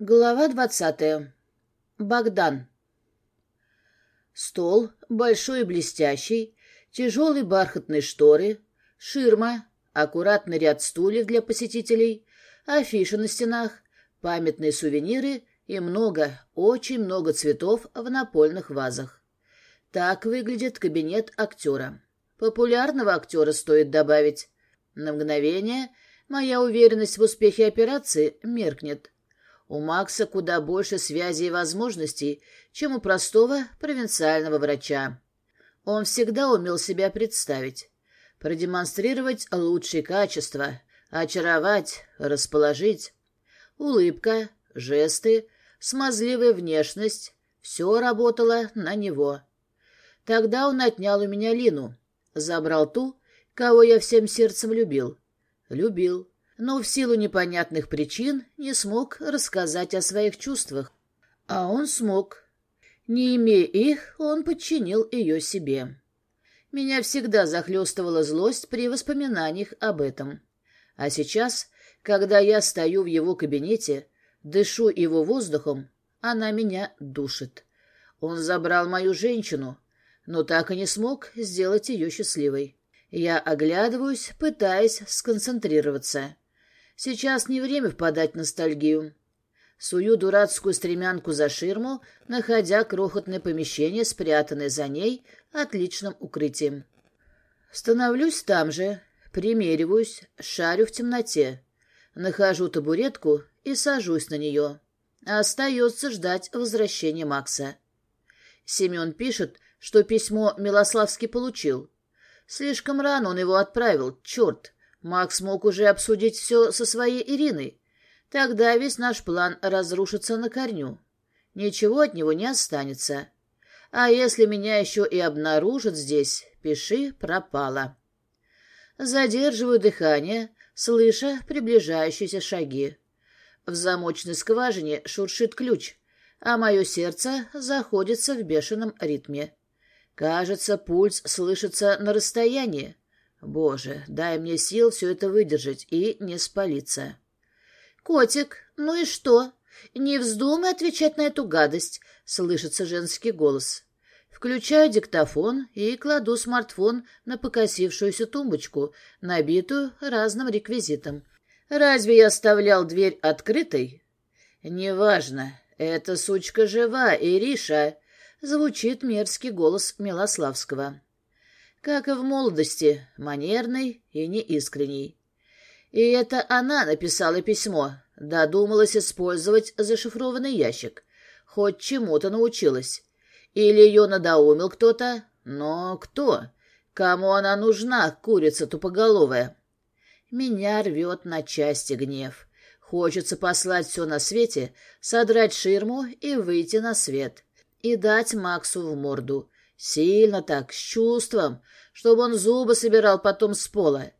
Глава двадцатая. Богдан. Стол, большой и блестящий, тяжелые бархатные шторы, ширма, аккуратный ряд стульев для посетителей, афиши на стенах, памятные сувениры и много, очень много цветов в напольных вазах. Так выглядит кабинет актера. Популярного актера стоит добавить. На мгновение моя уверенность в успехе операции меркнет. У Макса куда больше связей и возможностей, чем у простого провинциального врача. Он всегда умел себя представить, продемонстрировать лучшие качества, очаровать, расположить. Улыбка, жесты, смазливая внешность — все работало на него. Тогда он отнял у меня Лину, забрал ту, кого я всем сердцем любил. Любил но в силу непонятных причин не смог рассказать о своих чувствах. А он смог. Не имея их, он подчинил ее себе. Меня всегда захлестывала злость при воспоминаниях об этом. А сейчас, когда я стою в его кабинете, дышу его воздухом, она меня душит. Он забрал мою женщину, но так и не смог сделать ее счастливой. Я оглядываюсь, пытаясь сконцентрироваться. Сейчас не время впадать в ностальгию. Сую дурацкую стремянку за ширму, находя крохотное помещение, спрятанное за ней, отличным укрытием. Становлюсь там же, примериваюсь, шарю в темноте. Нахожу табуретку и сажусь на нее. Остается ждать возвращения Макса. Семен пишет, что письмо Милославский получил. Слишком рано он его отправил, черт. Макс мог уже обсудить все со своей Ириной. Тогда весь наш план разрушится на корню. Ничего от него не останется. А если меня еще и обнаружат здесь, пиши «пропало». Задерживаю дыхание, слыша приближающиеся шаги. В замочной скважине шуршит ключ, а мое сердце заходится в бешеном ритме. Кажется, пульс слышится на расстоянии. Боже, дай мне сил все это выдержать и не спалиться. «Котик, ну и что? Не вздумай отвечать на эту гадость», — слышится женский голос. Включаю диктофон и кладу смартфон на покосившуюся тумбочку, набитую разным реквизитом. «Разве я оставлял дверь открытой?» «Неважно. Эта сучка жива, Ириша», — звучит мерзкий голос Милославского как и в молодости, манерный и неискренний. И это она написала письмо, додумалась использовать зашифрованный ящик. Хоть чему-то научилась. Или ее надоумил кто-то, но кто? Кому она нужна, курица тупоголовая? Меня рвет на части гнев. Хочется послать все на свете, содрать ширму и выйти на свет. И дать Максу в морду. Сильно так, с чувством, чтобы он зубы собирал потом с пола.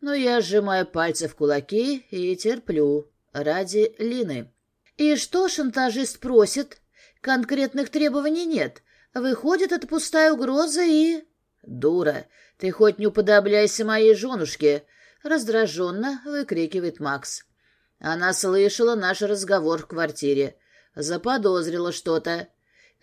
Но я сжимаю пальцы в кулаки и терплю. Ради Лины. И что шантажист просит? Конкретных требований нет. Выходит, это пустая угроза и... «Дура, ты хоть не уподобляйся моей женушке!» — раздраженно выкрикивает Макс. Она слышала наш разговор в квартире. Заподозрила что-то.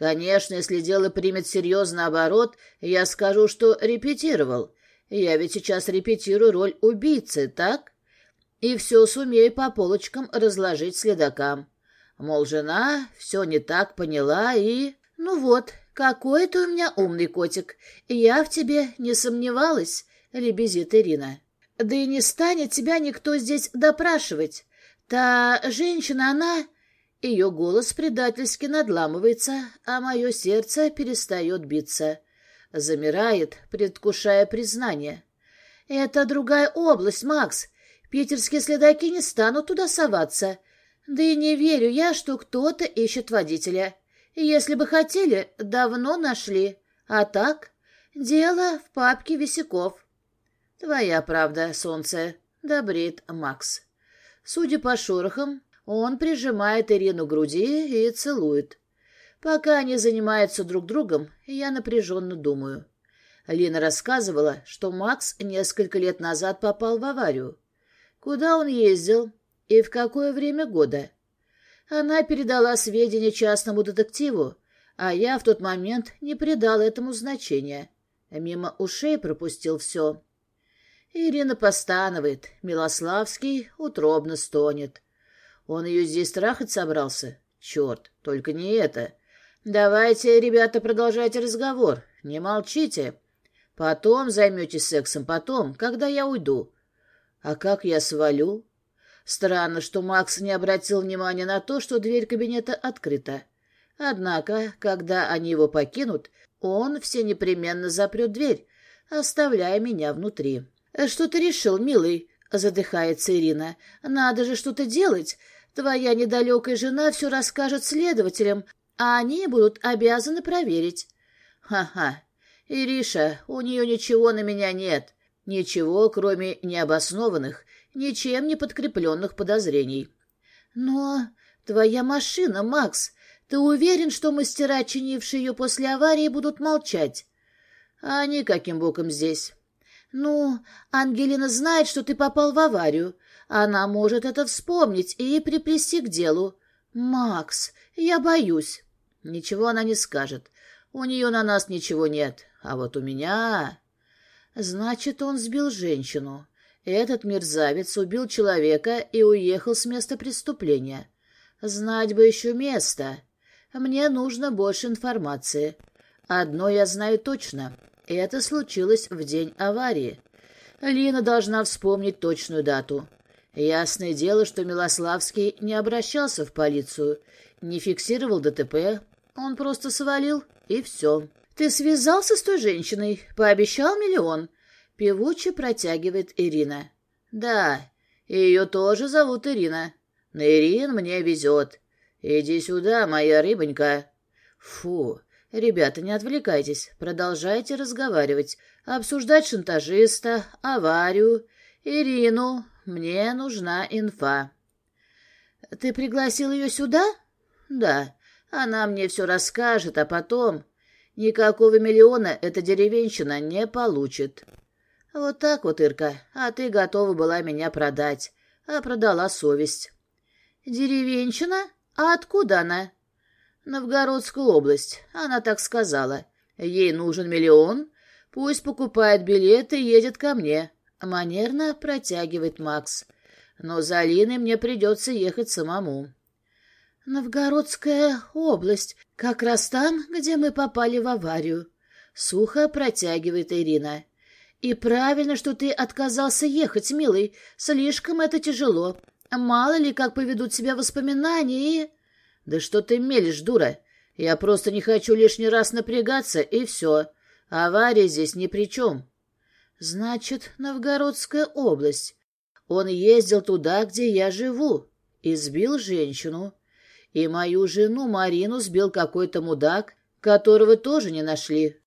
Конечно, если дело примет серьезный оборот, я скажу, что репетировал. Я ведь сейчас репетирую роль убийцы, так? И все сумею по полочкам разложить следакам. Мол, жена все не так поняла и... Ну вот, какой ты у меня умный котик. Я в тебе не сомневалась, лебезит Ирина. Да и не станет тебя никто здесь допрашивать. Та женщина, она... Ее голос предательски надламывается, а мое сердце перестает биться. Замирает, предвкушая признание. «Это другая область, Макс. Питерские следаки не станут туда соваться. Да и не верю я, что кто-то ищет водителя. Если бы хотели, давно нашли. А так, дело в папке висяков». «Твоя правда, солнце», — добрит Макс. Судя по шорохам, он прижимает Ирину к груди и целует. Пока они занимаются друг другом, я напряженно думаю. Лина рассказывала, что Макс несколько лет назад попал в аварию. Куда он ездил и в какое время года? Она передала сведения частному детективу, а я в тот момент не придал этому значения. Мимо ушей пропустил все. Ирина постанывает, Милославский утробно стонет. Он ее здесь трахать собрался? Черт, только не это. Давайте, ребята, продолжайте разговор. Не молчите. Потом займетесь сексом, потом, когда я уйду. А как я свалю? Странно, что Макс не обратил внимания на то, что дверь кабинета открыта. Однако, когда они его покинут, он все непременно запрет дверь, оставляя меня внутри. «Что ты решил, милый?» — задыхается Ирина. «Надо же что-то делать. Твоя недалекая жена все расскажет следователям, а они будут обязаны проверить». «Ха-ха. Ириша, у нее ничего на меня нет. Ничего, кроме необоснованных, ничем не подкрепленных подозрений». «Но твоя машина, Макс. Ты уверен, что мастера, чинившие ее после аварии, будут молчать?» «А они каким боком здесь?» «Ну, Ангелина знает, что ты попал в аварию. Она может это вспомнить и приплести к делу. Макс, я боюсь». «Ничего она не скажет. У нее на нас ничего нет. А вот у меня...» «Значит, он сбил женщину. Этот мерзавец убил человека и уехал с места преступления. Знать бы еще место. Мне нужно больше информации. Одно я знаю точно. Это случилось в день аварии. Лина должна вспомнить точную дату. Ясное дело, что Милославский не обращался в полицию, не фиксировал ДТП, он просто свалил, и все. «Ты связался с той женщиной? Пообещал миллион?» Певуче протягивает Ирина. «Да, ее тоже зовут Ирина. На Ирин мне везет. Иди сюда, моя рыбонька». «Фу, «Ребята, не отвлекайтесь, продолжайте разговаривать, обсуждать шантажиста, аварию, Ирину. Мне нужна инфа». «Ты пригласил ее сюда?» «Да, она мне все расскажет, а потом...» «Никакого миллиона эта деревенщина не получит». «Вот так вот, Ирка, а ты готова была меня продать, а продала совесть». «Деревенщина? А откуда она?» Новгородскую область. Она так сказала. Ей нужен миллион. Пусть покупает билеты и едет ко мне. Манерно протягивает Макс. Но за Алиной мне придется ехать самому. Новгородская область. Как раз там, где мы попали в аварию. Сухо протягивает Ирина. И правильно, что ты отказался ехать, милый. Слишком это тяжело. Мало ли, как поведут себя воспоминания и... «Да что ты мелешь, дура? Я просто не хочу лишний раз напрягаться, и все. Авария здесь ни при чем». «Значит, Новгородская область. Он ездил туда, где я живу, и сбил женщину. И мою жену Марину сбил какой-то мудак, которого тоже не нашли.